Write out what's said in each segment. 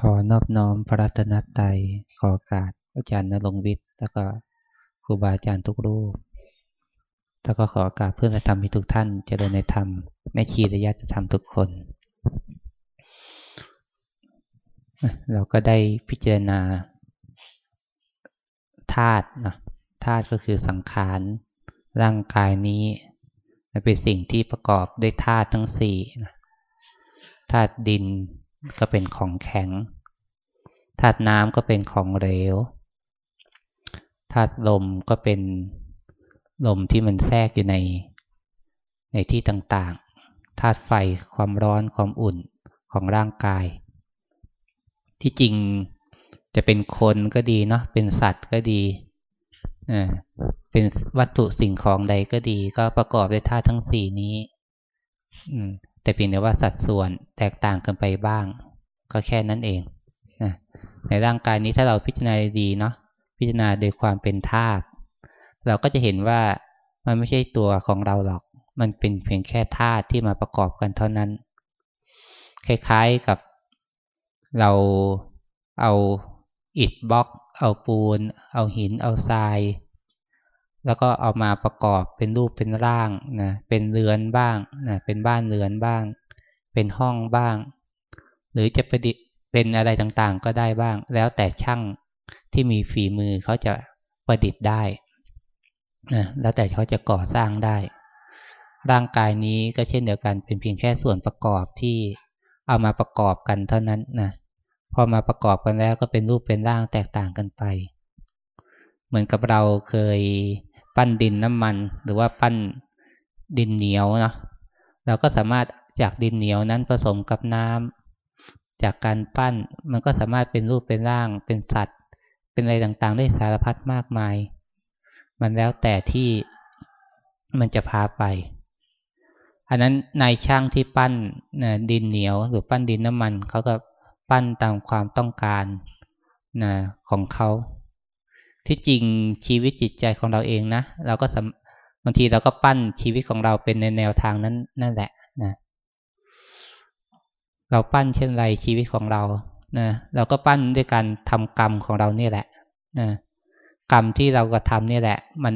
ขอนอบน้อมพระรัตนตรัยขอการอาจารย์นรงวิทย์ แล้วก็ครูบาอาจารย์ทุกรูป แล้วก็ขอการเพื่อนธรรมทุกท่านเจริญในธรรมแม่ชีระยะจะทำทุกคน เราก็ได้พิจารณาธาตุนะธาตุก็คือสังขารร่างกายนี้เป็นสิ่งที่ประกอบด้วยธาตุทั้งสี่ธาตุดิน ก็เป็นของแข็งธาตุน้ำก็เป็นของเหลวธาตุลมก็เป็นลมที่มันแทรกอยู่ในในที่ต่างๆธาตุไฟความร้อนความอุ่นของร่างกาย ที่จริงจะเป็นคนก็ดีเนาะเป็นสัตว์ก็ดีเป็นวัตถุสิ่งของใดก็ดี ก็ประกอบด้วยธาตุทั้งสี่นี้ แต่เพียงแต่ว่าสัดส่วนแตกต่างกันไปบ้าง ก็แค่นั้นเองในร่างกายนี้ถ้าเราพิจารณาดีเนาะพิจารณาโดยความเป็นธาตุเราก็จะเห็นว่ามันไม่ใช่ตัวของเราหรอก มันเป็นเพียงแค่ธาตุที่มาประกอบกันเท่านั้น คล้ายๆกับเราเอาอิฐบล็อก เอาปูน เอาหิน เอาทราย แล้วก็เอามาประกอบเป็นรูปเป็นร่างนะเป็นเรือนบ้างนะเป็นบ้านเรือนบ้าง เป็นห้องบ้าง หรือจะประดิษฐ์เป็นอะไรต่างๆ ก็ได้บ้าง แล้วแต่ช่างที่มีฝีมือเขาจะประดิษฐ์ได้นะแล้วแต่เขาจะก่อสร้างได้ ร่างกายนี้ก็เช่นเดียวกัน เป็นเพียงแค่ส่วนประกอบที่เอามาประกอบกันเท่านั้นนะพอมาประกอบกันแล้วก็เป็นรูปเป็นร่างแตกต่างกันไป เหมือนกับเราเคย ปั้นดินน้ำมัน หรือว่าปั้นดินเหนียวเนาะเราก็สามารถจากดินเหนียวนั้นผสมกับน้ำจากการปั้นมันก็สามารถเป็นรูปเป็นร่างเป็นสัตว์ เป็นอะไรต่างๆ ได้สารพัดมากมาย มันแล้วแต่ที่มันจะพาไป อันนั้นนายช่างที่ปั้นดินเหนียว หรือปั้นดินน้ำมันเขาก็ปั้นตามความต้องการนะของเขา ที่จริงชีวิตจิตใจของเราเองนะเราก็บางทีเราก็ปั้นชีวิตของเราเป็นในแนวทางนั้นนั่นแหละนะเราปั้นเช่นไรชีวิตของเรานะเราก็ปั้นด้วยการทำกรรมของเราเนี่ยแหละนะกรรมที่เรากระทำนี่ยแหละ มัน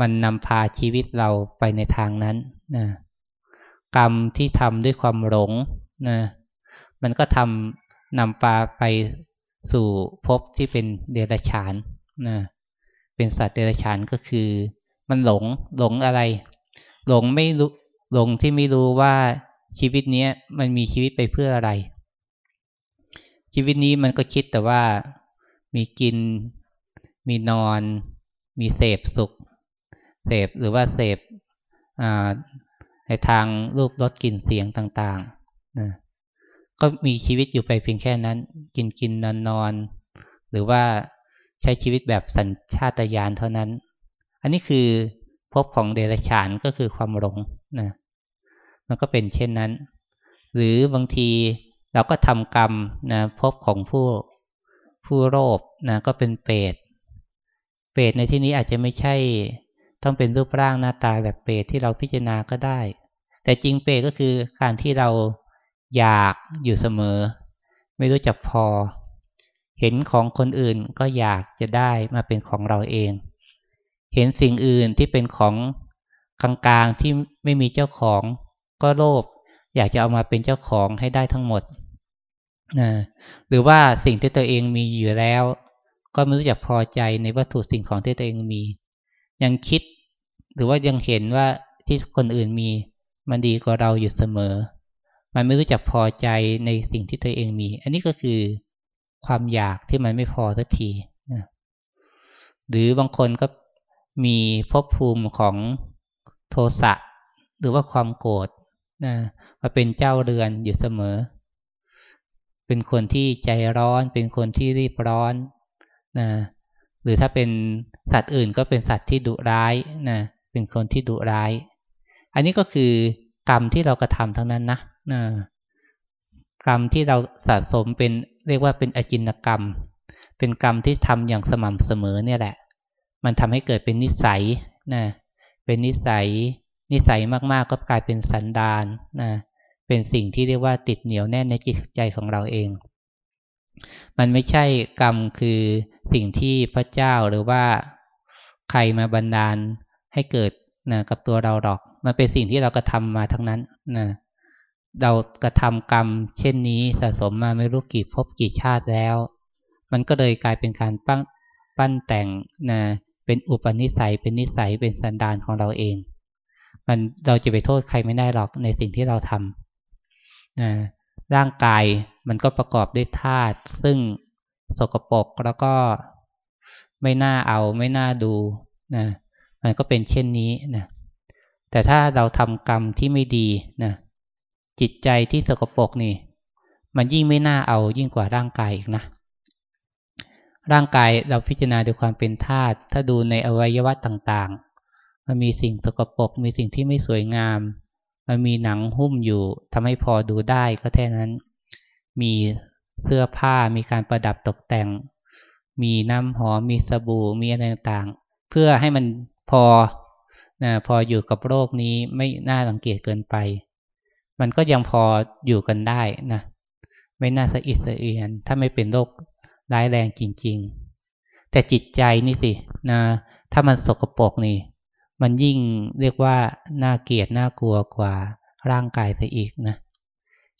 มันนำพาชีวิตเราไปในทางนั้นนะกรรมที่ทำด้วยความหลงนะมันก็ทำนำปลาไปสู่ภพที่เป็นเดรัจฉาน นะเป็นสัตว์เดรัจฉานก็คือ มันหลงหลงอะไร หลงไม่รู้หลงที่ไม่รู้ว่าชีวิตนี้มันมีชีวิตไปเพื่ออะไร ชีวิตนี้มันก็คิดแต่ว่ามีกิน มีนอน มีเสพสุข เสพหรือว่าเสพในทางรูปรสกลิ่นเสียงต่างๆนะก็มีชีวิตอยู่ไปเพียงแค่นั้น กินกินนอนนอน หรือว่า ใช้ชีวิตแบบสัญชาตญาณเท่านั้น อันนี้คือภพของเดรัจฉานก็คือความหลงนะมันก็เป็นเช่นนั้น หรือบางทีเราก็ทำกรรมนะภพของผู้ผู้โลภนะก็เป็นเปรตเปรตในที่นี้อาจจะไม่ใช่ ต้องเป็นรูปร่างหน้าตาแบบเปรตที่เราพิจารณาก็ได้ แต่จริงเปรตก็คือการที่เราอยากอยู่เสมอ ไม่รู้จักพอ เห็นของคนอื่นก็อยากจะได้มาเป็นของเราเอง เห็นสิ่งอื่นที่เป็นของกลางๆที่ไม่มีเจ้าของก็โลภอยากจะเอามาเป็นเจ้าของให้ได้ทั้งหมดนะหรือว่าสิ่งที่ตัวเองมีอยู่แล้ว ก็ไม่รู้จักพอใจในวัตถุสิ่งของที่ตัวเองมี ยังคิด หรือว่ายังเห็นว่าที่คนอื่นมีมันดีกว่าเราอยู่เสมอ มันไม่รู้จักพอใจในสิ่งที่ตัวเองมี อันนี้ก็คือ ความอยากที่มันไม่พอสักทีนะหรือบางคนก็มีภพภูมิของโทสะหรือว่าความโกรธนะมาเป็นเจ้าเรือนอยู่เสมอ เป็นคนที่ใจร้อน เป็นคนที่รีบร้อนนะหรือถ้าเป็นสัตว์อื่นก็เป็นสัตว์ที่ดุร้ายนะเป็นคนที่ดุร้าย อันนี้ก็คือกรรมที่เรากระทำทั้งนั้นนะกรรมที่เราสะสมเป็น เรียกว่าเป็นอจินกรรม เป็นกรรมที่ทำอย่างสม่ำเสมอเนี่ยแหละ มันทำให้เกิดเป็นนิสัยนะเป็นนิสัย นิสัยมากๆก็กลายเป็นสันดานนะเป็นสิ่งที่เรียกว่าติดเหนียวแน่นในจิตใจของเราเอง มันไม่ใช่กรรมคือสิ่งที่พระเจ้าหรือว่าใครมาบันดาลให้เกิดนะกับตัวเราหรอก มันเป็นสิ่งที่เรากระทามาทั้งนั้นนะ เรากระทำกรรม เช่นนี้สะสมมาไม่รู้กี่ภพกี่ชาติแล้ว มันก็เลยกลายเป็นการปั้นปั้นแต่งนะเป็นอุปนิสัยเป็นนิสัยเป็นสันดานของเราเอง มันเราจะไปโทษใครไม่ได้หรอกในสิ่งที่เราทำนะร่างกายมันก็ประกอบด้วยธาตุซึ่งสกปรกแล้วก็ไม่น่าเอาไม่น่าดูนะมันก็เป็นเช่นนี้นะแต่ถ้าเราทำกรรมที่ไม่ดีนะ จิตใจที่สกปรกนี่ มันยิ่งไม่น่าเอายิ่งกว่าร่างกายอีกนะ ร่างกายเราพิจารณาด้วยความเป็นธาตุถ้าดูในอวัยวะต่างๆ มันมีสิ่งสกปรกมีสิ่งที่ไม่สวยงาม มันมีหนังหุ้มอยู่ทำให้พอดูได้ก็แค่นั้น มีเสื้อผ้ามีการประดับตกแต่ง มีน้ำหอมมีสบู่มีอะไรต่างๆ เพื่อให้มันพอนะพออยู่กับโรคนี้ไม่น่าสังเกตเกินไป มันก็ยังพออยู่กันได้นะไม่น่าสะอิดสะเอียน ถ้าไม่เป็นโรคร้ายแรงจริง ๆ แต่จิตใจนี่สินะถ้ามันสกปรกนี่ มันยิ่งเรียกว่าน่าเกลียดน่ากลัวกว่าร่างกายซะอีกนะ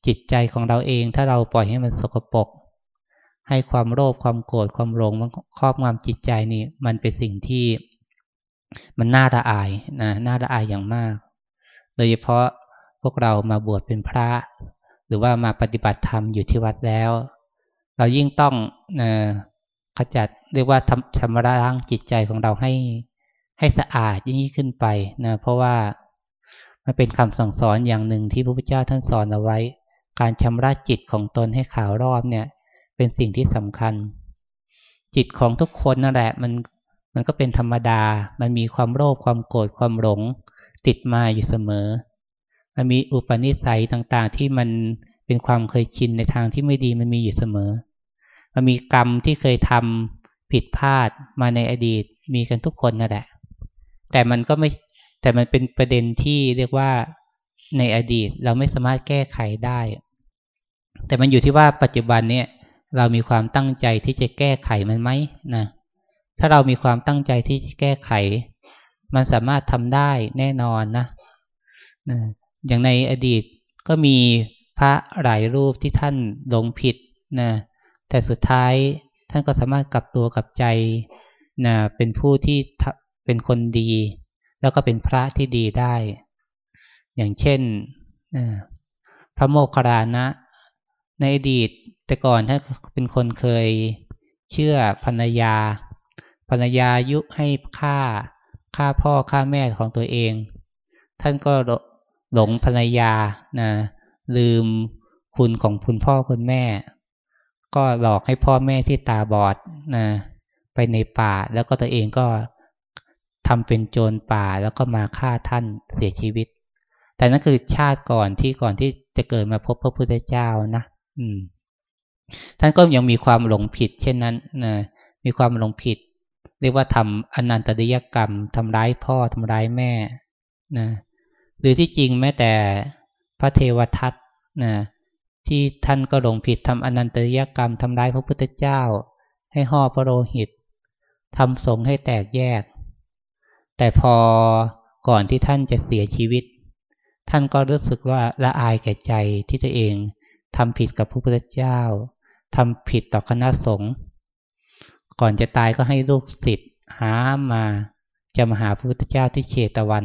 จิตใจของเราเองถ้าเราปล่อยให้มันสกปรกให้ความโลภความโกรธความหลงมันครอบงำจิตใจนี่ มันเป็นสิ่งที่มันน่าละอายนะน่าละอายอย่างมาก โดยเฉพาะ พวกเรามาบวชเป็นพระ หรือว่ามาปฏิบัติธรรมอยู่ที่วัดแล้ว เรายิ่งต้องขจัดเรียกว่าทำชำระล้างจิตใจของเราให้ให้สะอาดยิ่งขึ้นไปนะเพราะว่ามันเป็นคำสั่งสอนอย่างหนึ่งที่พระพุทธเจ้าท่านสอนเอาไว้ การชำระจิตของตนให้ขาวรอบเนี่ย เป็นสิ่งที่สำคัญ จิตของทุกคนนั่นแหละ มันมันก็เป็นธรรมดา มันมีความโลภความโกรธความหลง ติดมาอยู่เสมอ มันมีอุปนิสัยต่างๆ ที่มันเป็นความเคยชินในทางที่ไม่ดีมันมีอยู่เสมอ มันมีกรรมที่เคยทำผิดพลาดมาในอดีตมีกันทุกคนนั่นแหละ แต่มันก็ไม่แต่มันเป็นประเด็นที่เรียกว่าในอดีตเราไม่สามารถแก้ไขได้ แต่มันอยู่ที่ว่าปัจจุบันเนี่ย เรามีความตั้งใจที่จะแก้ไขมันไหมนะ ถ้าเรามีความตั้งใจที่จะแก้ไข มันสามารถทำได้แน่นอนนะนะ อย่างในอดีตก็มีพระหลายรูปที่ท่านหลงผิดนะแต่สุดท้ายท่านก็สามารถกลับตัวกลับใจนะเป็นผู้ที่เป็นคนดี แล้วก็เป็นพระที่ดีได้ อย่างเช่นนะพระโมคคัลลานะ ในอดีตแต่ก่อนท่านเป็นคนเคยเชื่อภรรยาภรรยายุให้ฆ่าฆ่าพ่อฆ่าแม่ของตัวเอง ท่านก็ หลงภรรยานะลืมคุณของคุณพ่อคุณแม่ ก็หลอกให้พ่อแม่ที่ตาบอดนะไปในป่าแล้วก็ตัวเองก็ทำเป็นโจรป่าแล้วก็มาฆ่าท่านเสียชีวิต แต่นั่นคือชาติก่อนที่ก่อนที่จะเกิดมาพบพระพุทธเจ้านะอืม ท่านก็ยังมีความหลงผิด เช่นนั้นนะมีความหลงผิด เรียกว่าทำอนันตริยกรรมทำร้ายพ่อทำร้ายแม่นะ หรือที่จริงแม้แต่พระเทวทัตนะที่ท่านก็หลงผิดทำอนันตริยกรรมทำร้ายพระพุทธเจ้า ให้ห่อพระโลหิตทำสงให้แตกแยก แต่พอก่อนที่ท่านจะเสียชีวิต ท่านก็รู้สึกว่าละอายแก่ใจที่ตัวเองทำผิดกับพระพุทธเจ้าทำผิดต่อคณะสงฆ์ก่อนจะตายก็ให้ลูกศิษย์หามาจะมาหาพระพุทธเจ้าที่เชตวัน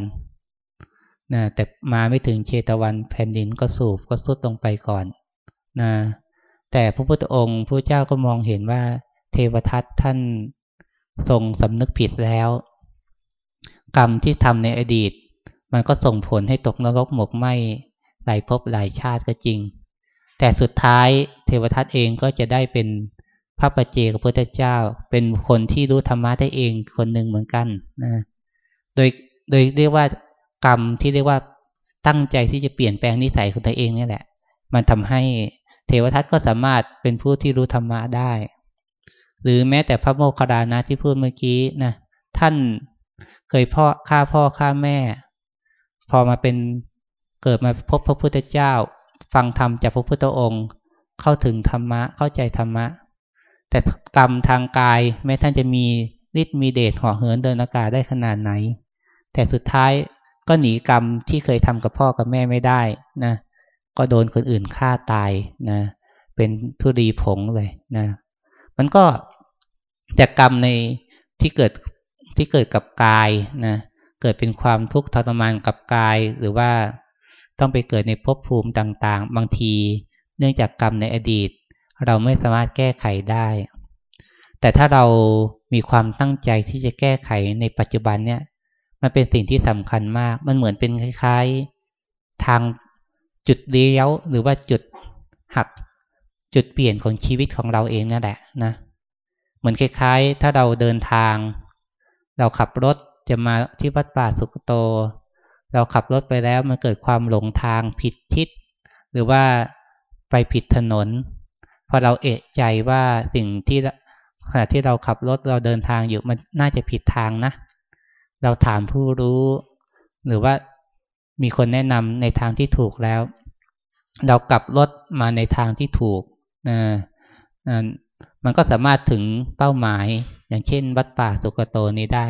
นะแต่มาไม่ถึงเชตวันแผ่นดินก็สูบก็สุดลงไปก่อนนะแต่พระพุทธองค์พระเจ้าก็มองเห็นว่า เทวทัตท่านทรงสำนึกผิดแล้ว กรรมที่ทำในอดีต มันก็ส่งผลให้ตกนรกหมกไหมหลายภพหลายชาติก็จริง แต่สุดท้ายเทวทัตเองก็จะได้เป็นพระปัจเจกพุทธเจ้า เป็นคนที่รู้ธรรมะได้เองคนหนึ่งเหมือนกันนะโดยโดยเรียกว่า กรรมที่เรียกว่าตั้งใจที่จะเปลี่ยนแปลงนิสัยของตัวเองนี่แหละ มันทำให้เทวทัตก็สามารถเป็นผู้ที่รู้ธรรมะได้ หรือแม้แต่พระโมคคัลลานะที่พูดเมื่อกี้นะท่านเคยพ่อฆ่าพ่อฆ่าแม่ พอมาเป็นเกิดมาพบพระพุทธเจ้า ฟังธรรมจากพระพุทธองค์ เข้าถึงธรรมะเข้าใจธรรมะ แต่กรรมทางกายแม้ท่านจะมีฤทธิ์มีเดชห่อเหินเดินอากาศได้ขนาดไหน แต่สุดท้าย ก็หนีกรรมที่เคยทำกับพ่อกับแม่ไม่ได้นะก็โดนคนอื่นฆ่าตายนะ เป็นทุรีผงเลยนะ มันก็จากกรรมในที่เกิดที่เกิดกับกายนะเกิดเป็นความทุกข์ทรมานกับกาย หรือว่าต้องไปเกิดในภพภูมิต่างๆ บางที เนื่องจากกรรมในอดีต เราไม่สามารถแก้ไขได้ แต่ถ้าเรามีความตั้งใจที่จะแก้ไขในปัจจุบันเนี่ย มันเป็นสิ่งที่สำคัญมาก มันเหมือนเป็นคล้ายๆ ทางจุดเลี้ยวหรือว่าจุดหัก จุดเปลี่ยนของชีวิตของเราเองนั่นแหละนะเหมือนคล้ายๆ ถ้าเราเดินทาง เราขับรถจะมาที่วัดป่าสุกโต เราขับรถไปแล้วมันเกิดความหลงทางผิดทิศหรือว่าไปผิดถนนพอเราเอะใจว่าสิ่งที่ขณะที่เราขับรถเราเดินทางอยู่มันน่าจะผิดทางนะ เราถามผู้รู้ หรือว่ามีคนแนะนำในทางที่ถูกแล้ว เรากลับรถมาในทางที่ถูกนะมันก็สามารถถึงเป้าหมายอย่างเช่น วัดป่าสุกโตนี้ได้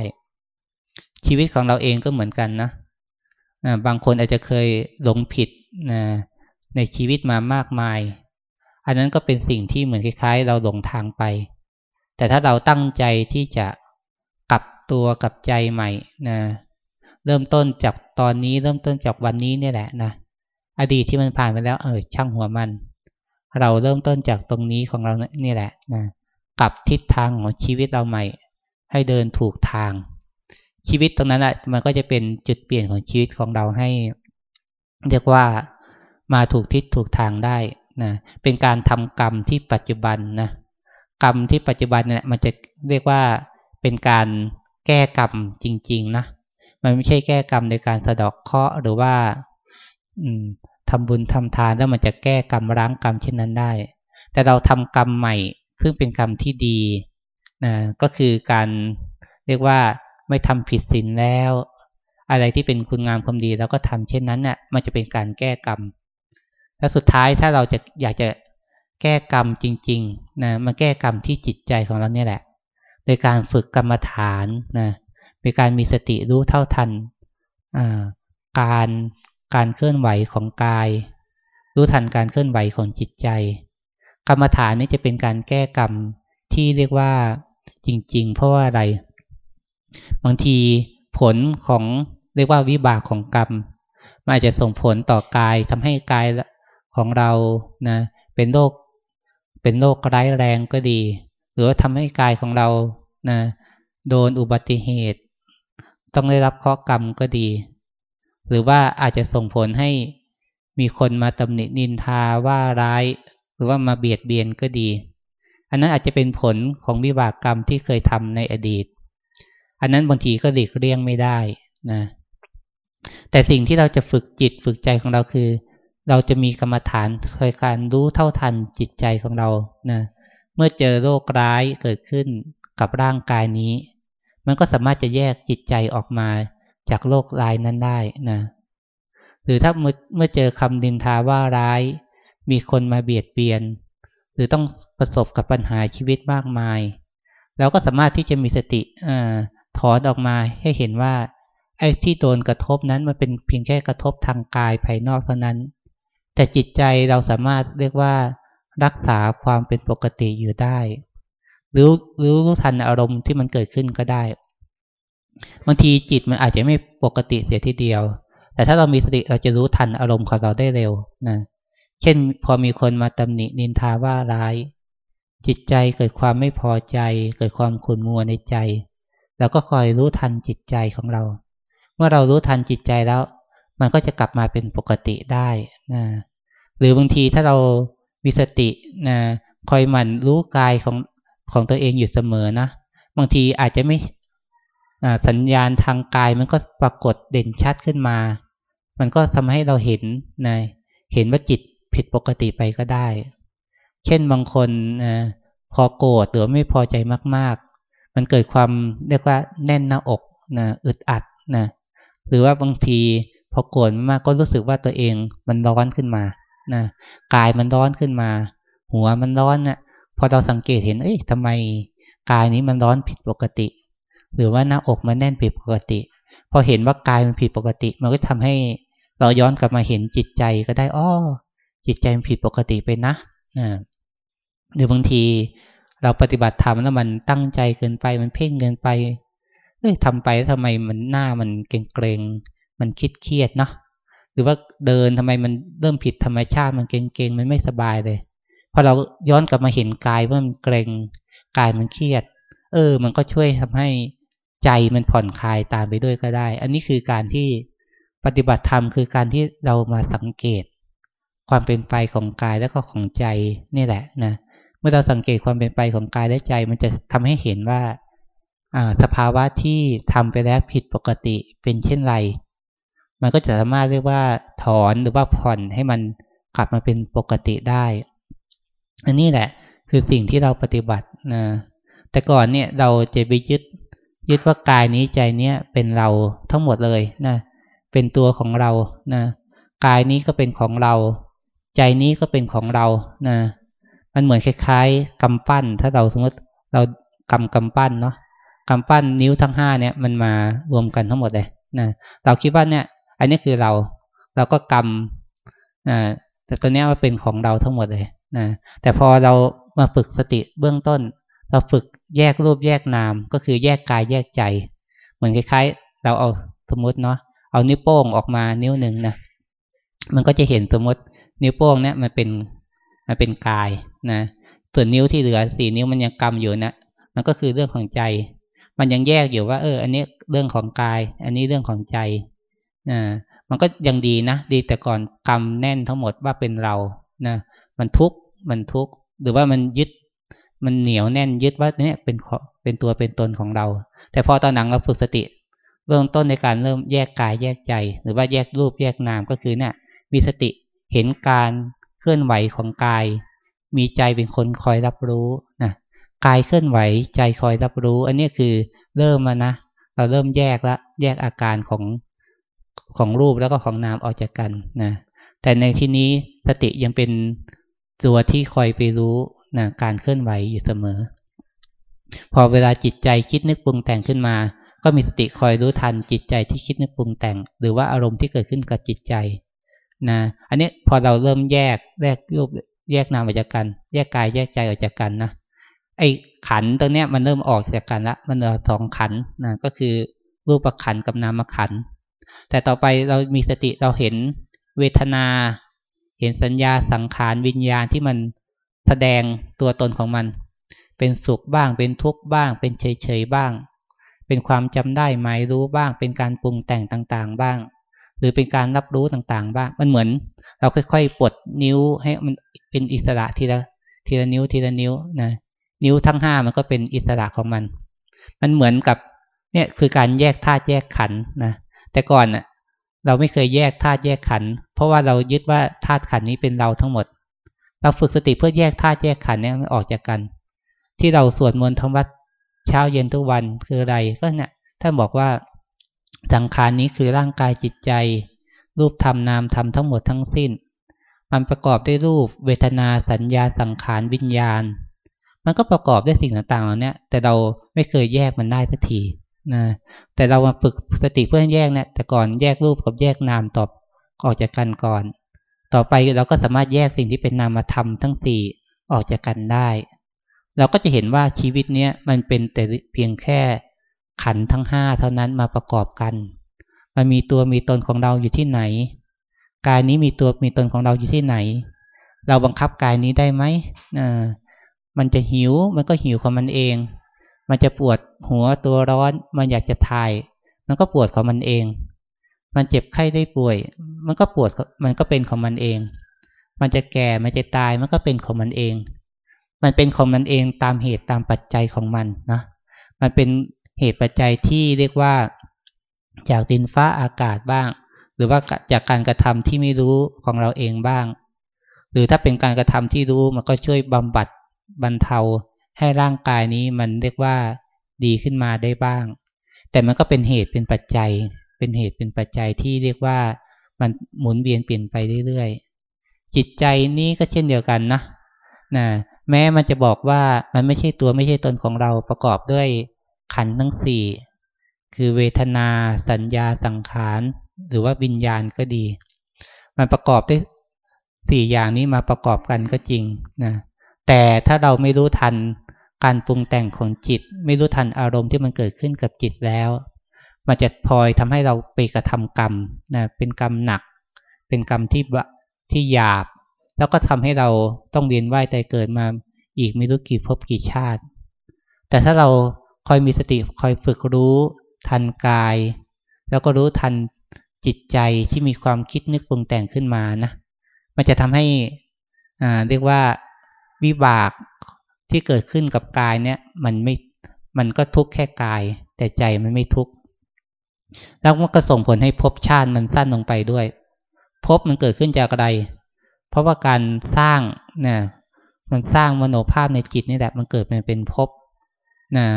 ชีวิตของเราเองก็เหมือนกันนะบางคนอาจจะเคยหลงผิดนะในชีวิตมามากมาย อันนั้นก็เป็นสิ่งที่เหมือนคล้ายๆ เราหลงทางไป แต่ถ้าเราตั้งใจที่จะกลับ ตัวกับใจใหม่นะเริ่มต้นจากตอนนี้เริ่มต้นจากวันนี้นี่แหละนะอดีตที่มันผ่านไปแล้ว เออช่างหัวมัน เราเริ่มต้นจากตรงนี้ของเรานี่แหละนะกลับทิศทางของชีวิตเราใหม่ ให้เดินถูกทาง ชีวิตตรงนั้นแหละมันก็จะเป็นจุดเปลี่ยนของชีวิตของเราให้ เรียกว่ามาถูกทิศถูกทางได้นะเป็นการทำกรรมที่ปัจจุบันนะกรรมที่ปัจจุบันเนี่ยมันจะเรียกว่าเป็นการ แก้กรรมจริง ๆ นะ มันไม่ใช่แก้กรรมในการสะดอกเคราะห์หรือว่า อืมทำบุญทำทานแล้วมันจะแก้กรรมร้างกรรมเช่นนั้นได้ แต่เราทำกรรมใหม่ซึ่งเป็นกรรมที่ดีนะก็คือการเรียกว่าไม่ทำผิดศีลแล้ว อะไรที่เป็นคุณงามความดีแล้วก็ทำเช่นนั้นน่ะ มันจะเป็นการแก้กรรมแล้วสุดท้ายถ้าเราจะอยากจะแก้กรรมจริง ๆ นะมาแก้กรรมที่จิตใจของเราเนี่ยแหละ โดยการฝึกกรรมฐานนะเป็นการมีสติรู้เท่าทันการการเคลื่อนไหวของกาย รู้ทันการเคลื่อนไหวของจิตใจ กรรมฐานนี้จะเป็นการแก้กรรมที่เรียกว่าจริง ๆ เพราะว่าอะไร บางทีผลของเรียกว่าวิบากของกรรมมันอาจจะส่งผลต่อกายทำให้กายของเรานะ เป็นโรคเป็นโรคร้ายแรงก็ดี หรือว่าทำให้กายของเรานะโดนอุบัติเหตุ ต้องได้รับเคราะกรรมก็ดี หรือว่าอาจจะส่งผลให้มีคนมาตำหนินินทาว่าร้าย หรือว่ามาเบียดเบียนก็ดี อันนั้นอาจจะเป็นผลของวิบากกรรมที่เคยทำในอดีต อันนั้นบางทีก็หลีกเลี่ยงไม่ได้นะแต่สิ่งที่เราจะฝึกจิตฝึกใจของเราคือ เราจะมีกรรมฐานคอยการรู้เท่าทันจิตใจของเรานะ เมื่อเจอโรคร้ายเกิดขึ้นกับร่างกายนี้ มันก็สามารถจะแยกจิตใจออกมาจากโรคร้ายนั้นได้นะหรือถ้าเมื่อเจอคำดินทาว่าร้าย มีคนมาเบียดเบียน หรือต้องประสบกับปัญหาชีวิตมากมายเราก็สามารถที่จะมีสติอถอนออกมาให้เห็นว่าไอ้ที่โดนกระทบนั้นมันเป็นเพียงแค่กระทบทางกายภายนอกเท่านั้น แต่จิตใจเราสามารถเรียกว่า รักษาความเป็นปกติอยู่ได้ หรือรู้รู้ทันอารมณ์ที่มันเกิดขึ้นก็ได้บางทีจิตมันอาจจะไม่ปกติเสียทีเดียว แต่ถ้าเรามีสติเราจะรู้ทันอารมณ์ของเราได้เร็วนะเช่น พอมีคนมาตำหนินินทาว่าร้าย จิตใจเกิดความไม่พอใจ เกิดความขุ่นมัวในใจเราก็คอยรู้ทันจิตใจของเรา เมื่อเรารู้ทันจิตใจแล้ว มันก็จะกลับมาเป็นปกติได้นะหรือบางทีถ้าเรา มีสตินะคอยหมั่นรู้กายของของตัวเองอยู่เสมอนะบางทีอาจจะไม่สัญญาณทางกายมันก็ปรากฏเด่นชัดขึ้นมา มันก็ทำให้เราเห็นนะเห็นว่าจิตผิดปกติไปก็ได้ เช่นบางคนนะพอโกรธหรือไม่พอใจมาก ๆ มันเกิดความเรียกว่าแน่นหน้าอกนะอึดอัดนะหรือว่าบางทีพอโกรธมากก็รู้สึกว่าตัวเองมันร้อนขึ้นมา นะกายมันร้อนขึ้นมา หัวมันร้อนนะ่ะพอเราสังเกตเห็น เอ้ยทำไมกายนี้มันร้อนผิดปกติ หรือว่าหน้าอกมันแน่นผิดปกติ พอเห็นว่ากายมันผิดปกติ มันก็ทำให้เราย้อนกลับมาเห็นจิตใจก็ได้อ้อจิตใจมันผิดปกติไปนะหรือบางทีเราปฏิบัติธรรมแล้วมันตั้งใจเกินไป มันเพ่งเกินไปเอ้ยทำไปแล้วทำไมมันหน้ามันเกรงๆมันคิดเครียดเนาะ หรือว่าเดินทำไมมันเริ่มผิดธรรมชาติมันเกรงๆมันไม่สบายเลยพอเราย้อนกลับมาเห็นกายว่ามันเกรงกายมันเครียด เออ มันก็ช่วยทำให้ใจมันผ่อนคลายตามไปด้วยก็ได้ อันนี้คือการที่ปฏิบัติธรรมคือการที่เรามาสังเกต ความเป็นไปของกายแล้วก็ของใจนี่แหละนะเมื่อเราสังเกตความเป็นไปของกายและใจ มันจะทำให้เห็นว่า สภาวะที่ทำไปแล้วผิดปกติเป็นเช่นไร มันก็จะสามารถเรียกว่าถอนหรือว่าผ่อนให้มันกลับมาเป็นปกติได้ อันนี้แหละ คือสิ่งที่เราปฏิบัตินะแต่ก่อนเนี่ยเราจะไปยึด ยึดว่ากายนี้ใจเนี้ยเป็นเราทั้งหมดเลยนะเป็นตัวของเรานะกายนี้ก็เป็นของเรา ใจนี้ก็เป็นของเรานะมันเหมือนคล้ายๆกำปั้น ถ้าเราสมมติเรากำกำปั้นเนาะกำปั้นนิ้วทั้งห้าเนี่ย มันมารวมกันทั้งหมดเลยนะเราคิดว่าเนี่ย อันนี้คือเรา เราก็กำนะแต่ตัวนี้ว่าเป็นของเราทั้งหมดเลยนะแต่พอเรามาฝึกสติเบื้องต้น เราฝึกแยกรูปแยกนาม ก็คือแยกกายแยกใจ เหมือนคล้ายๆ เราเอาสมมติเนาะเอานิ้วโป้งออกมานิ้วหนึ่งนะมันก็จะเห็นสมมตินิ้วโป้งเนี่ยมันเป็นมันเป็นกายนะส่วนนิ้วที่เหลือสี่นิ้วมันยังกำอยู่นะมันก็คือเรื่องของใจ มันยังแยกอยู่ว่า เออ อันนี้เรื่องของกาย อันนี้เรื่องของใจ นะมันก็ยังดีนะ ดีแต่ก่อนกำแน่นทั้งหมดว่าเป็นเรานะมันทุกข์มันทุกข์หรือว่ามันยึดมันเหนียวแน่นยึดว่าเนี่ยเป็นเป็นตัวเป็นตนของเรา แต่พอตอนหลังเราฝึกสติเริ่มต้นในการเริ่มแยกกายแยกใจ หรือว่าแยกรูปแยกนามก็คือเนี่ยมีสติเห็นการเคลื่อนไหวของกาย มีใจเป็นคนคอยรับรู้นะกายเคลื่อนไหวใจคอยรับรู้ อันนี้คือเริ่มมานะเราเริ่มแยกละแยกอาการของ ของรูปแล้วก็ของนามออกจากกันนะแต่ในที่นี้สติยังเป็นตัวที่คอยไปรู้นะการเคลื่อนไหวอยู่เสมอ พอเวลาจิตใจคิดนึกปรุงแต่งขึ้นมา ก็มีสติคอยรู้ทันจิตใจที่คิดนึกปรุงแต่ง หรือว่าอารมณ์ที่เกิดขึ้นกับจิตใจนะอันนี้พอเราเริ่มแยกแยกรูปแยกนามออกจากกัน แยกกายแยกใจออกจากกันนะไอ้ขันตัวเนี้ยมันเริ่มออกจากกันละมันเหลือสองขันนะก็คือรูปขันกับนามขัน แต่ต่อไปเรามีสติเราเห็นเวทนา เห็นสัญญาสังขารวิญญาณที่มันแสดงตัวตนของมัน เป็นสุขบ้าง เป็นทุกข์บ้าง เป็นเฉยๆบ้าง เป็นความจำได้หมายรู้บ้าง เป็นการปรุงแต่งต่างๆ บ้าง หรือเป็นการรับรู้ต่างๆ บ้าง มันเหมือน เราค่อยๆปลดนิ้วให้มันเป็นอิสระทีละทีละนิ้วทีละนิ้วนะนิ้วทั้งห้ามันก็เป็นอิสระของมัน มันเหมือนกับเนี่ยคือการแยกธาตุแยกขันนะ แต่ก่อนน่ะ เราไม่เคยแยกธาตุแยกขัน เพราะว่าเรายึดว่าธาตุขันนี้เป็นเราทั้งหมด เราฝึกสติเพื่อแยกธาตุแยกขันเนี่ยมันออกจากกัน ที่เราสวดมนต์ทำวัดเช้าเย็นทุกวันคืออะไรก็เนี่ยท่านบอกว่าสังขารนี้คือร่างกายจิตใจ รูปธรรมนามธรรมทั้งหมดทั้งสิ้น มันประกอบด้วยรูป เวทนาสัญญาสังขารวิญญาณ มันก็ประกอบด้วยสิ่งต่างๆเหล่านี้แต่เราไม่เคยแยกมันได้สักที นะแต่เรามาฝึกสติเพื่อให้แยกเนี่ยแต่ก่อนแยกรูปกับแยกนามตอบออกจากกันก่อน ต่อไปเราก็สามารถแยกสิ่งที่เป็นนามธรรมทั้งสี่ออกจากกันได้ เราก็จะเห็นว่าชีวิตเนี้ยมันเป็นแต่เพียงแค่ขันทั้งห้าเท่านั้นมาประกอบกัน มันมีตัวมีตนของเราอยู่ที่ไหน กายนี้มีตัวมีตนของเราอยู่ที่ไหน เราบังคับกายนี้ได้ไหมอ่ามันจะหิวมันก็หิวของมันเอง มันจะปวดหัวตัวร้อน มันอยากจะถ่าย มันก็ปวดของมันเอง มันเจ็บไข้ได้ป่วย มันก็ปวดมันก็เป็นของมันเอง มันจะแก่มันจะตายมันก็เป็นของมันเอง มันเป็นของมันเองตามเหตุตามปัจจัยของมันนะมันเป็นเหตุปัจจัยที่เรียกว่า จากดินฟ้าอากาศบ้าง หรือว่าจากการกระทำที่ไม่รู้ของเราเองบ้าง หรือถ้าเป็นการกระทำที่รู้มันก็ช่วยบำบัดบรรเทา ให้ร่างกายนี้มันเรียกว่าดีขึ้นมาได้บ้าง แต่มันก็เป็นเหตุเป็นปัจจัย เป็นเหตุเป็นปัจจัยที่เรียกว่ามันหมุนเวียนเปลี่ยนไปเรื่อยๆ จิตใจนี้ก็เช่นเดียวกันนะนะแม้มันจะบอกว่ามันไม่ใช่ตัวไม่ใช่ตนของเราประกอบด้วยขันทั้งสี่คือเวทนา สัญญาสังขาร หรือว่าวิญญาณก็ดี มันประกอบด้วยสี่อย่างนี้มาประกอบกันก็จริงนะแต่ถ้าเราไม่รู้ทัน การปรุงแต่งของจิต ไม่รู้ทันอารมณ์ที่มันเกิดขึ้นกับจิตแล้ว มันจะพลอยทำให้เราไปกระทำกรรมนะเป็นกรรมหนัก เป็นกรรมที่ที่หยาบ แล้วก็ทำให้เราต้องเวียนว่ายใจเกิดมาอีกไม่รู้กี่ภพกี่ชาติ แต่ถ้าเราคอยมีสติคอยฝึกรู้ทันกาย แล้วก็รู้ทันจิตใจที่มีความคิดนึกปรุงแต่งขึ้นมานะ มันจะทำให้อ่าเรียกว่าวิบาก ที่เกิดขึ้นกับกายเนี่ย มันไม่มันก็ทุกข์แค่กาย แต่ใจมันไม่ทุกข์แล้วมันก็ส่งผลให้ภพชาติมันสั้นลงไปด้วยภพมันเกิดขึ้นจากอะไร เพราะว่าการสร้างเนี่ยมันสร้างมโนภาพในจิตนี่แหละ มันเกิดเป็นภพนะ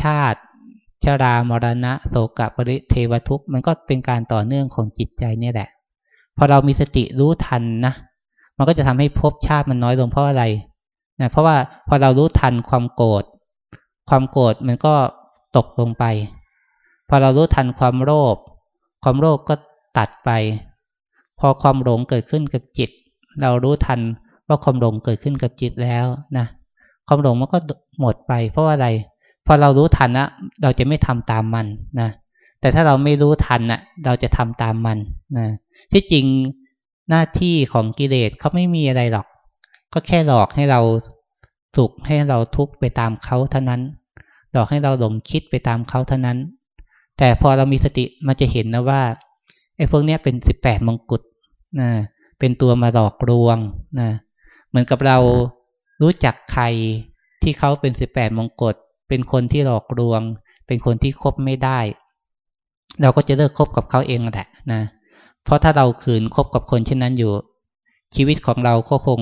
ชาติชรามรณะโสกปริเทวทุกข์ มันก็เป็นการต่อเนื่องของจิตใจนี่แหละ พอเรามีสติรู้ทันนะ มันก็จะทำให้ภพชาติมันน้อยลงเพราะอะไร นะเพราะว่าพอเรารู้ทันความโกรธความโกรธมันก็ตกลงไป พอเรารู้ทันความโลภความโลภก็ตัดไป พอความหลงเกิดขึ้นกับจิต เรารู้ทันว่าความหลงเกิดขึ้นกับจิตแล้วนะความหลงมันก็หมดไป เพราะาอะไร พอเรารู้ทันนะเราจะไม่ทำตามมันนะแต่ถ้าเราไม่รู้ทันนะเราจะทำตามมันนะที่จริงหน้าที่ของกิเลสเขาไม่มีอะไรหรอก ก็แค่หลอกให้เราสุขให้เราทุกข์ไปตามเขาเท่านั้น หลอกให้เราหลงคิดไปตามเขาเท่านั้น แต่พอเรามีสติมันจะเห็นนะว่าไอ้พวกนี้เป็นสิบแปดมงกุฎนะเป็นตัวมาหลอกลวงนะเหมือนกับเรารู้จักใครที่เขาเป็นสิบแปดมงกุฎเป็นคนที่หลอกลวง เป็นคนที่คบไม่ได้ เราก็จะเลิกคบกับเขาเองแหละนะเพราะถ้าเราขืนคบกับคนเช่นนั้นอยู่ ชีวิตของเราก็คง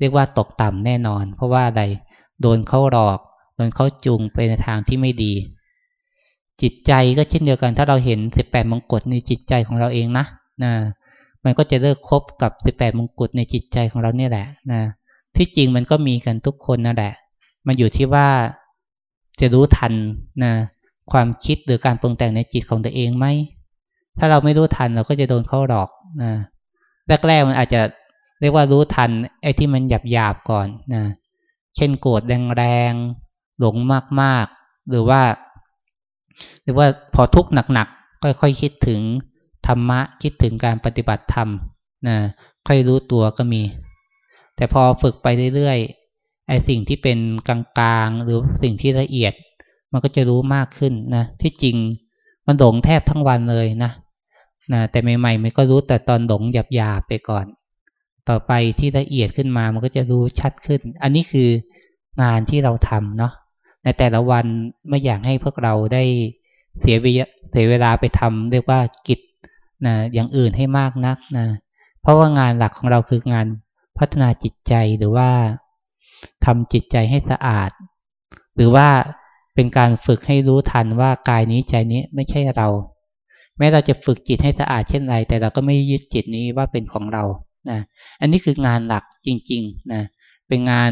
เรียกว่าตกต่ำแน่นอน เพราะว่าอะไรโดนเขาหลอก โดนเขาจูงไปในทางที่ไม่ดี จิตใจก็เช่นเดียวกัน ถ้าเราเห็นสิบแปดมงกุฎในจิตใจของเราเองนะนะมันก็จะเลิกคบกับสิบแปดมงกุฎในจิตใจของเราเนี่ยแหละนะที่จริงมันก็มีกันทุกคนนั่นแหละ มันอยู่ที่ว่าจะรู้ทันนะความคิดหรือการปรุงแต่งในจิตของตัวเองไหมถ้าเราไม่รู้ทันเราก็จะโดนเขาหลอกนะแรกๆมันอาจจะ เรียกว่ารู้ทันไอ้ที่มันหยาบๆก่อนนะเช่นโกรธแรงๆหลงมากๆ หรือว่า หรือว่าพอทุกข์หนักๆค่อยๆคิดถึงธรรมะคิดถึงการปฏิบัติธรรมนะค่อยรู้ตัวก็มี แต่พอฝึกไปเรื่อยๆไอ้สิ่งที่เป็นกลางๆ หรือสิ่งที่ละเอียด มันก็จะรู้มากขึ้นนะที่จริงมันหลงแทบทั้งวันเลยนะนะแต่ใหม่ๆมันก็รู้แต่ตอนหลงหยาบๆไปก่อน ต่อไปที่ละเอียดขึ้นมามันก็จะรู้ชัดขึ้น อันนี้คืองานที่เราทำเนาะในแต่ละวันไม่อยากให้พวกเราได้เสียเวเสียเวลาไปทำเรียกว่ากิจนะอย่างอื่นให้มากนักนะเพราะว่างานหลักของเราคืองานพัฒนาจิตใจหรือว่าทำจิตใจให้สะอาด หรือว่าเป็นการฝึกให้รู้ทันว่ากายนี้ใจนี้ไม่ใช่เรา แม้เราจะฝึกจิตให้สะอาดเช่นไร แต่เราก็ไม่ยึดจิตนี้ว่าเป็นของเรา นะ อันนี้คืองานหลักจริง ๆ นะ เป็นงาน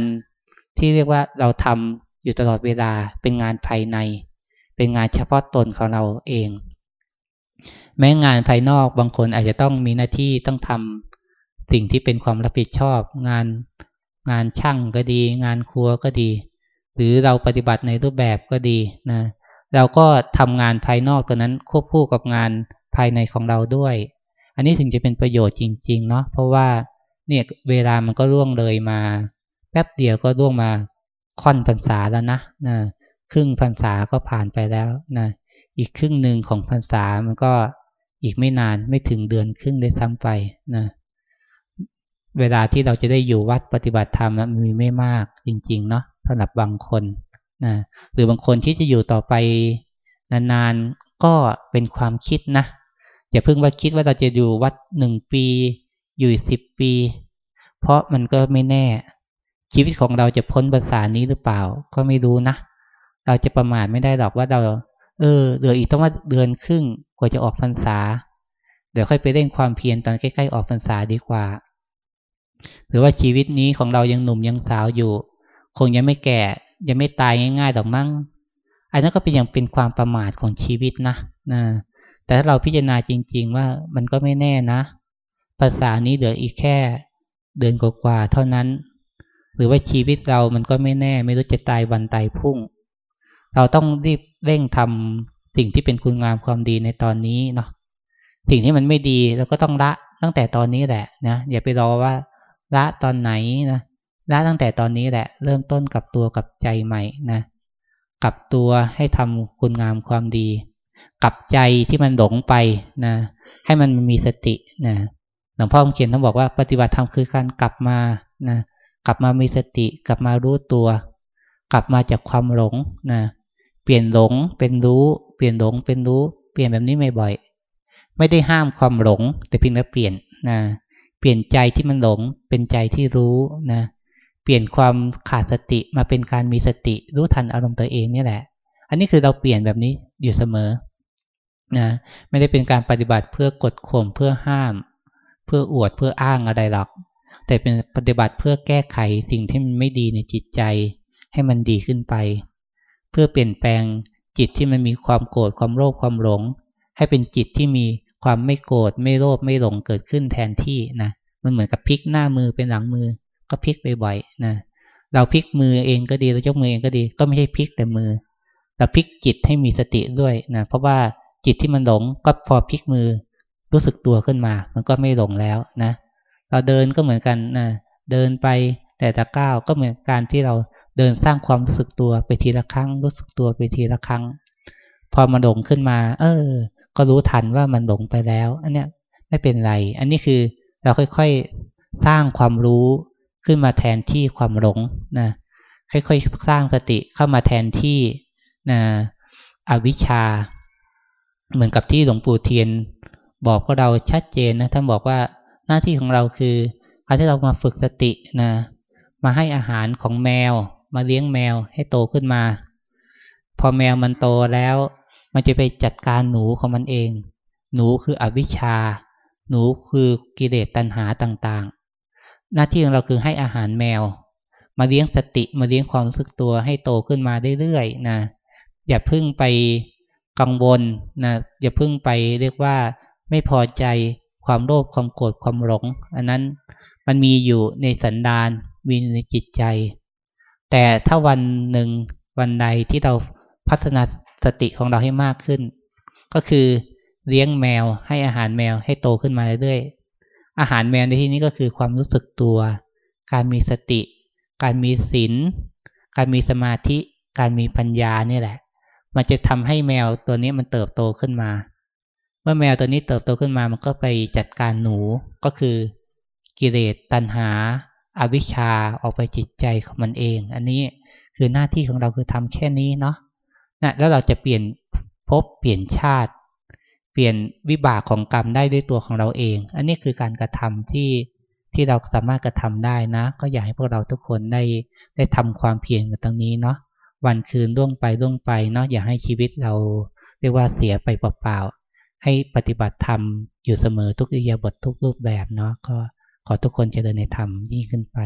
ที่เรียกว่าเราทำอยู่ตลอดเวลา เป็นงานภายใน เป็นงานเฉพาะตนของเราเอง แม้งานภายนอกบางคนอาจจะต้องมีหน้าที่ต้องทำสิ่งที่เป็นความรับผิดชอบ งานงานช่างก็ดี งานครัวก็ดี หรือเราปฏิบัติในรูปแบบก็ดีนะเราก็ทำงานภายนอกตัวนั้นควบคู่กับงานภายในของเราด้วย อันนี้ถึงจะเป็นประโยชน์จริง ๆ เนาะเพราะว่าเนี่ยเวลามันก็ล่วงเลยมา แป๊บเดียวก็ล่วงมาค่อนพรรษาแล้วนะนะครึ่งพรรษาก็ผ่านไปแล้วนะอีกครึ่งหนึ่งของพรรษามันก็อีกไม่นานไม่ถึงเดือนครึ่งได้ซ้ำไปนะเวลาที่เราจะได้อยู่วัดปฏิบัติธรรมนะมีไม่มากจริง ๆ เนาะสำหรับบางคนนะหรือบางคนที่จะอยู่ต่อไปนานๆก็เป็นความคิดนะ อย่าเพิ่งว่าคิดว่าเราจะอยู่วัดหนึ่งปี อยู่สิบปี เพราะมันก็ไม่แน่ ชีวิตของเราจะพ้นภาษานี้หรือเปล่า ก็ไม่รู้นะ เราจะประมาทไม่ได้หรอกว่าเรา เออเหลืออีกต้องว่าเดือนครึ่งกว่าจะออกพรรษา เดี๋ยวค่อยไปเร่งความเพียรตอนใกล้ๆออกพรรษาดีกว่า หรือว่าชีวิตนี้ของเรายังหนุ่มยังสาวอยู่ คงยังไม่แก่ ยังไม่ตายง่ายๆดอกมั้งอันนั้นก็เป็นอย่างเป็นความประมาทของชีวิตนะนะ แต่ถ้าเราพิจารณาจริง ๆ ว่ามันก็ไม่แน่นะ ภาษานี้เหลืออีกแค่เดือนกว่าๆเท่านั้น หรือว่าชีวิตเรามันก็ไม่แน่ ไม่รู้จะตายวันตายพรุ่ง เราต้องรีบเร่งทำสิ่งที่เป็นคุณงามความดีในตอนนี้เนาะสิ่งที่มันไม่ดีเราก็ต้องละตั้งแต่ตอนนี้แหละนะอย่าไปรอว่าละตอนไหนนะละตั้งแต่ตอนนี้แหละ เริ่มต้นกับตัวกับใจใหม่นะกับตัวให้ทำคุณงามความดี กับใจที่มันหลงไปนะ ให้มันมีสตินะหลวงพ่อเขียนต้องบอกว่าปฏิบัติธรรมคือการกลับมานะกลับมามีสติ กลับมารู้ตัว กลับมาจากความหลงนะเปลี่ยนหลงเป็นรู้ เปลี่ยนหลงเป็นรู้ เปลี่ยนแบบนี้ไม่บ่อย ไม่ได้ห้ามความหลง แต่เพียงแต่เปลี่ยนนะเปลี่ยนใจที่มันหลงเป็นใจที่รู้นะเปลี่ยนความขาดสติมาเป็นการมีสติ รู้ทันอารมณ์ตัวเองนี่แหละ อันนี้คือเราเปลี่ยนแบบนี้อยู่เสมอ นะไม่ได้เป็นการปฏิบัติเพื่อกดข่มเพื่อห้าม เพื่ออวดเพื่ออ้างอะไรหรอก แต่เป็นปฏิบัติเพื่อแก้ไขสิ่งที่มันไม่ดีในจิตใจ ให้มันดีขึ้นไป เพื่อเปลี่ยนแปลงจิตที่มันมีความโกรธความโลภความหลง ให้เป็นจิตที่มีความไม่โกรธไม่โลภไม่หลงเกิดขึ้นแทนที่นะมันเหมือนกับพลิกหน้ามือเป็นหลังมือ ก็พลิกบ่อยๆนะเราพลิกมือเองก็ดีเรายกมือเองก็ดี ก็ไม่ใช่พลิกแต่มือเราพลิกจิตให้มีสติด้วยนะเพราะว่า จิตที่มันหลงก็พอพลิกมือ รู้สึกตัวขึ้นมา มันก็ไม่หลงแล้วนะ เราเดินก็เหมือนกันนะเดินไปแต่ตะก้าวก็เหมือนการที่เราเดินสร้างความรู้สึกตัวไปทีละครั้ง รู้สึกตัวไปทีละครั้ง พอมันหลงขึ้นมา เออ ก็รู้ทันว่ามันหลงไปแล้ว อันเนี้ยไม่เป็นไร อันนี้คือเราค่อยๆสร้างความรู้ขึ้นมาแทนที่ความหลงนะค่อยๆสร้างสติเข้ามาแทนที่นะอวิชชา เหมือนกับที่หลวงปู่เทียน บอกพวกเราชัดเจนนะท่านบอกว่าหน้าที่ของเราคือการที่เรามาฝึกสตินะมาให้อาหารของแมว มาเลี้ยงแมวให้โตขึ้นมา พอแมวมันโตแล้ว มันจะไปจัดการหนูของมันเอง หนูคืออวิชชา หนูคือกิเลสตัณหาต่างๆ หน้าที่ของเราคือให้อาหารแมว มาเลี้ยงสติมาเลี้ยงความรู้สึกตัวให้โตขึ้นมาเรื่อยๆนะอย่าพึ่งไป กังวลนะอย่าเพึ่งไปเรียกว่าไม่พอใจความโลภความโกรธความหลง อันนั้นมันมีอยู่ในสันดานมีในจิตใจ แต่ถ้าวันหนึ่งวันใดที่เราพัฒนาสติของเราให้มากขึ้น ก็คือเลี้ยงแมวให้อาหารแมวให้โตขึ้นมาเรื่อยๆอาหารแมวในที่นี้ก็คือความรู้สึกตัว การมีสติ การมีศีลการมีสมาธิ การมีปัญญานี่แหละ มันจะทำให้แมวตัวนี้มันเติบโตขึ้นมา เมื่อแมวตัวนี้เติบโตขึ้นมา มันก็ไปจัดการหนูก็คือกิเลสตัณหาอาวิชชาออกไปจิตใจของมันเอง อันนี้คือหน้าที่ของเราคือทำแค่นี้เนาะนะแล้วเราจะเปลี่ยนภพเปลี่ยนชาติ เปลี่ยนวิบากของกรรมได้ด้วยตัวของเราเอง อันนี้คือการกระทำที่ที่เราสามารถกระทำได้นะ ก็อยากให้พวกเราทุกคนได้ได้ทำความเพียรกันตรงนี้เนาะ วันคืนล่วงไปล่วงไปเนาะอย่าให้ชีวิตเราเรียกว่าเสียไปเปล่าๆให้ปฏิบัติธรรมอยู่เสมอทุกอิยาบททุกรูปแบบเนาะก็ขอทุกคนเจริญในธรรมยิ่งขึ้นไป